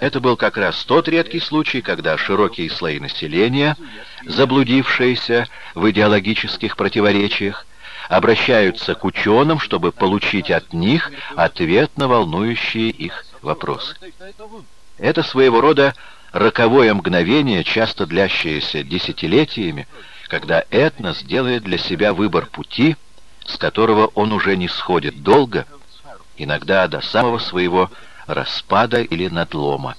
Это был как раз тот редкий случай, когда широкие слои населения, заблудившиеся в идеологических противоречиях, обращаются к ученым, чтобы получить от них ответ на волнующие их вопросы. Это своего рода роковое мгновение, часто длящееся десятилетиями, когда этнос делает для себя выбор пути, с которого он уже не сходит долго, иногда до самого своего распада или надлома.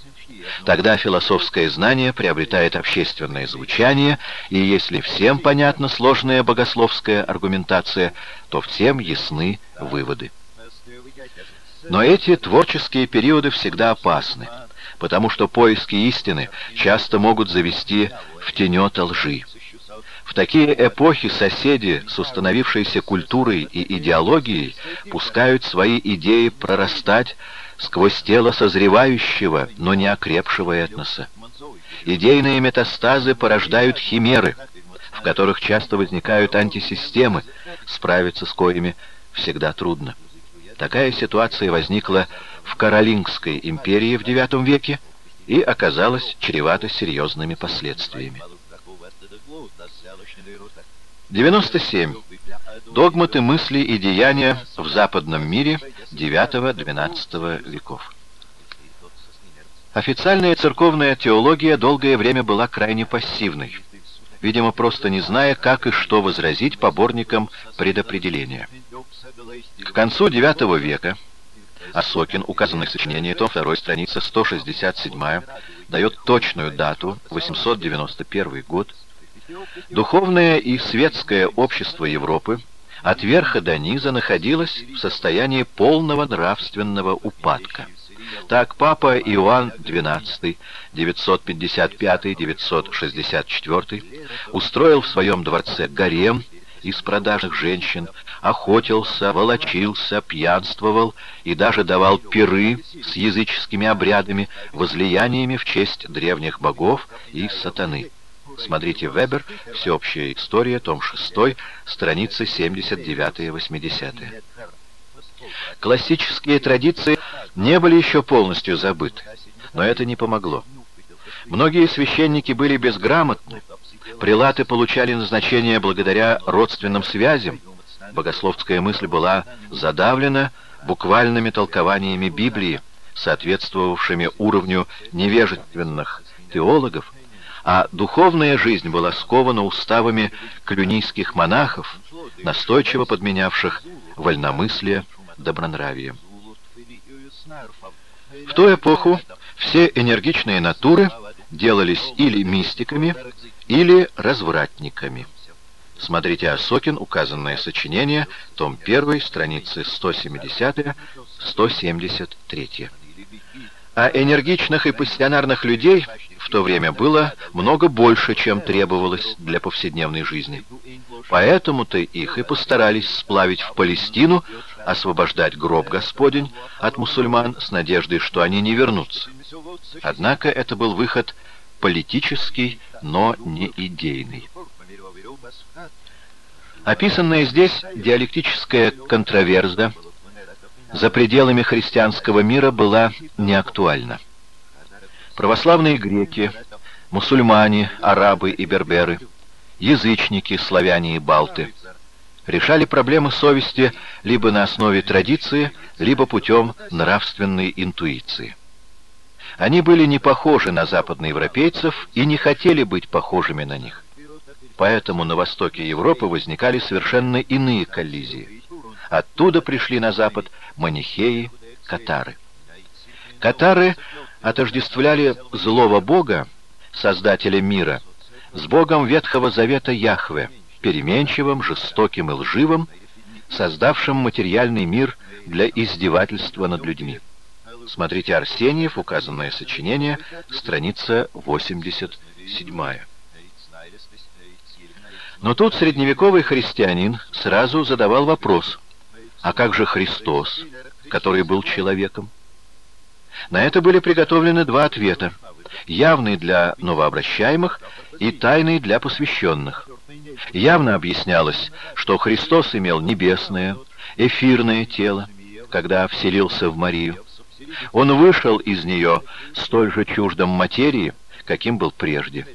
Тогда философское знание приобретает общественное звучание, и если всем понятна сложная богословская аргументация, то всем ясны выводы. Но эти творческие периоды всегда опасны, потому что поиски истины часто могут завести в тенета лжи. В такие эпохи соседи с установившейся культурой и идеологией пускают свои идеи прорастать сквозь тело созревающего, но не окрепшего этноса. Идейные метастазы порождают химеры, в которых часто возникают антисистемы, справиться с коими всегда трудно. Такая ситуация возникла в Каролингской империи в IX веке и оказалась чревата серьезными последствиями. 97. Догматы мысли и деяния в западном мире IX-XII веков. Официальная церковная теология долгое время была крайне пассивной, видимо, просто не зная, как и что возразить поборникам предопределения. К концу IX века Осокин, указанный в сочинении, том 2, страница 167, дает точную дату, 891 год, Духовное и светское общество Европы от верха до низа находилось в состоянии полного нравственного упадка. Так папа Иоанн XII, 955-964, устроил в своем дворце гарем из продажных женщин, охотился, волочился, пьянствовал и даже давал пиры с языческими обрядами, возлияниями в честь древних богов и сатаны. Смотрите Вебер, «Всеобщая история», том 6, страницы 79-80. Классические традиции не были еще полностью забыты, но это не помогло. Многие священники были безграмотны, прилаты получали назначение благодаря родственным связям, богословская мысль была задавлена буквальными толкованиями Библии, соответствовавшими уровню невежественных теологов, а духовная жизнь была скована уставами клюнийских монахов, настойчиво подменявших вольномыслие добронравием. В ту эпоху все энергичные натуры делались или мистиками, или развратниками. Смотрите Осокин, указанное сочинение, том 1, страницы 170-173. А энергичных и пассионарных людей в то время было много больше, чем требовалось для повседневной жизни. Поэтому-то их и постарались сплавить в Палестину, освобождать гроб Господень от мусульман с надеждой, что они не вернутся. Однако это был выход политический, но не идейный. Описанная здесь диалектическая контраверза за пределами христианского мира была неактуальна. Православные греки, мусульмане, арабы и берберы, язычники, славяне и балты решали проблемы совести либо на основе традиции, либо путем нравственной интуиции. Они были не похожи на западноевропейцев и не хотели быть похожими на них. Поэтому на востоке Европы возникали совершенно иные коллизии. Оттуда пришли на запад манихеи, катары. Катары отождествляли злого бога, создателя мира, с богом Ветхого Завета Яхве, переменчивым, жестоким и лживым, создавшим материальный мир для издевательства над людьми. Смотрите Арсеньев, указанное сочинение, страница 87. Но тут средневековый христианин сразу задавал вопрос – а как же Христос, который был человеком? На это были приготовлены два ответа. Явный для новообращаемых и тайный для посвященных. Явно объяснялось, что Христос имел небесное, эфирное тело, когда вселился в Марию. Он вышел из нее столь же чуждом материи, каким был прежде.